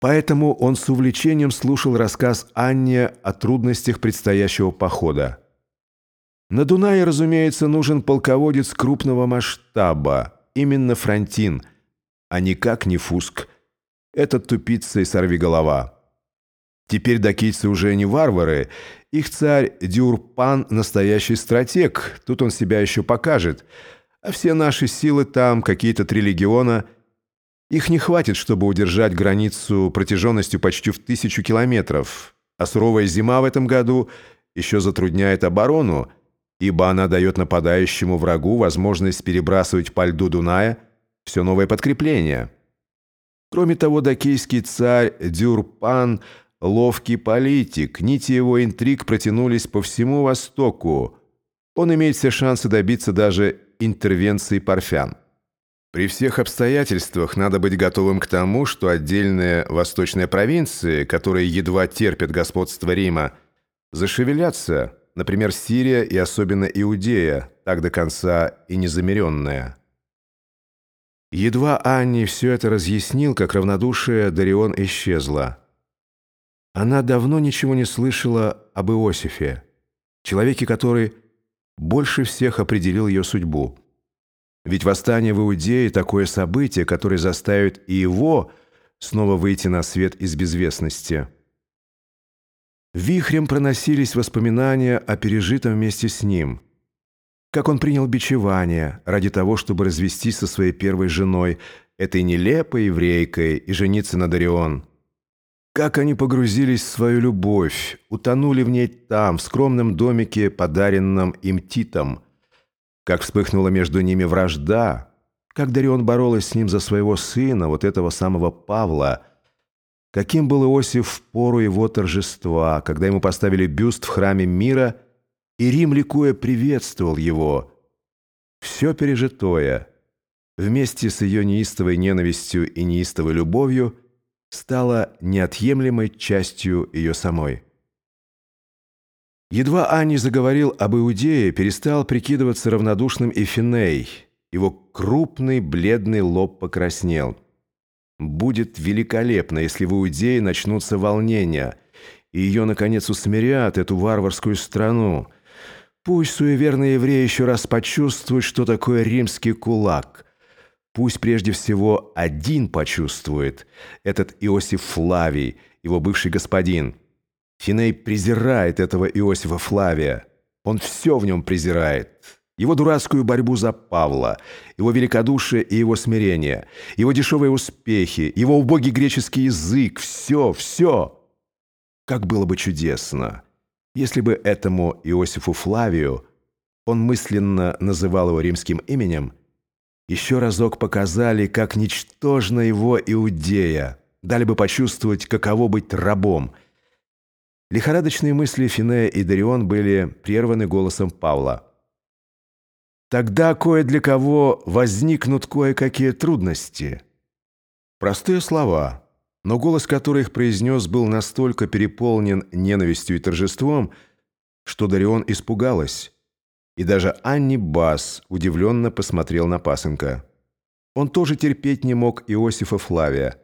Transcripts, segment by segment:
Поэтому он с увлечением слушал рассказ Анне о трудностях предстоящего похода. На Дунае, разумеется, нужен полководец крупного масштаба, именно Фронтин, а никак не Фуск. Этот тупица и сорвиголова. Теперь дакийцы уже не варвары, их царь Дюрпан – настоящий стратег, тут он себя еще покажет, а все наши силы там, какие-то три легиона – их не хватит, чтобы удержать границу протяженностью почти в тысячу километров, а суровая зима в этом году еще затрудняет оборону, ибо она дает нападающему врагу возможность перебрасывать по льду Дуная все новое подкрепление. Кроме того, дакийский царь Дюрпан – ловкий политик, нити его интриг протянулись по всему Востоку. Он имеет все шансы добиться даже интервенции парфян. При всех обстоятельствах надо быть готовым к тому, что отдельные восточные провинции, которые едва терпят господство Рима, зашевелятся, например, Сирия и особенно Иудея, так до конца и незамеренная. Едва Анни все это разъяснил, как равнодушие Дарион исчезла. Она давно ничего не слышала об Иосифе, человеке, который больше всех определил ее судьбу. Ведь восстание в Иудее – такое событие, которое заставит и его снова выйти на свет из безвестности. Вихрем проносились воспоминания о пережитом вместе с ним. Как он принял бичевание ради того, чтобы развестись со своей первой женой, этой нелепой еврейкой, и жениться на Дарион. Как они погрузились в свою любовь, утонули в ней там, в скромном домике, подаренном им Титом – как вспыхнула между ними вражда, как Дарион боролась с ним за своего сына, вот этого самого Павла. Каким был Иосиф в пору его торжества, когда ему поставили бюст в храме мира, и Рим, ликуя, приветствовал его. Все пережитое, вместе с ее неистовой ненавистью и неистовой любовью, стало неотъемлемой частью ее самой. Едва Ани заговорил об Иудее, перестал прикидываться равнодушным и Финей. Его крупный бледный лоб покраснел. «Будет великолепно, если в Иудее начнутся волнения, и ее, наконец, усмирят, эту варварскую страну. Пусть суеверные евреи еще раз почувствуют, что такое римский кулак. Пусть прежде всего один почувствует, этот Иосиф Флавий, его бывший господин». Финей презирает этого Иосифа Флавия. Он все в нем презирает. Его дурацкую борьбу за Павла, его великодушие и его смирение, его дешевые успехи, его убогий греческий язык, все, все. Как было бы чудесно, если бы этому Иосифу Флавию, он мысленно называл его римским именем, еще разок показали, как ничтожна его Иудея, дали бы почувствовать, каково быть рабом – Лихорадочные мысли Финея и Дарион были прерваны голосом Павла. «Тогда кое для кого возникнут кое-какие трудности». Простые слова, но голос, который их произнес, был настолько переполнен ненавистью и торжеством, что Дарион испугалась. И даже Анни Бас удивленно посмотрел на пасынка. Он тоже терпеть не мог Иосифа Флавия.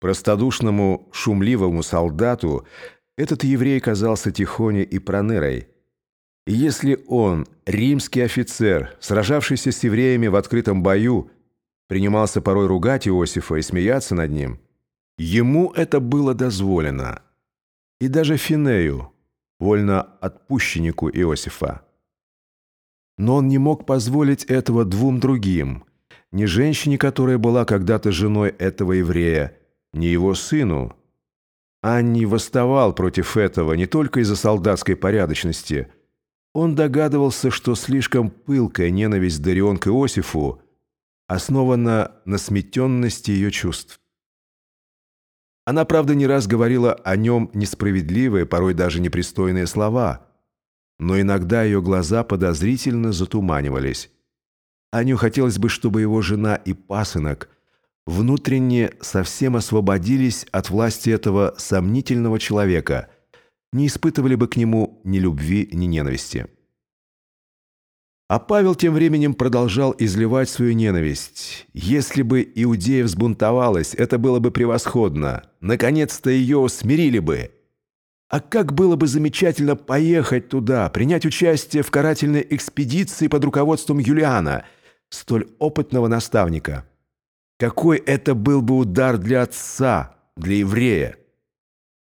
Простодушному, шумливому солдату – этот еврей казался Тихоней и Пронерой. И если он, римский офицер, сражавшийся с евреями в открытом бою, принимался порой ругать Иосифа и смеяться над ним, ему это было дозволено. И даже Финею, вольно отпущеннику Иосифа. Но он не мог позволить этого двум другим, ни женщине, которая была когда-то женой этого еврея, ни его сыну – Анни восставал против этого не только из-за солдатской порядочности. Он догадывался, что слишком пылкая ненависть Дарион к Иосифу основана на сметенности ее чувств. Она, правда, не раз говорила о нем несправедливые, порой даже непристойные слова, но иногда ее глаза подозрительно затуманивались. Аню хотелось бы, чтобы его жена и пасынок – внутренне совсем освободились от власти этого сомнительного человека, не испытывали бы к нему ни любви, ни ненависти. А Павел тем временем продолжал изливать свою ненависть. Если бы Иудея взбунтовалась, это было бы превосходно. Наконец-то ее смирили бы. А как было бы замечательно поехать туда, принять участие в карательной экспедиции под руководством Юлиана, столь опытного наставника. Какой это был бы удар для отца, для еврея.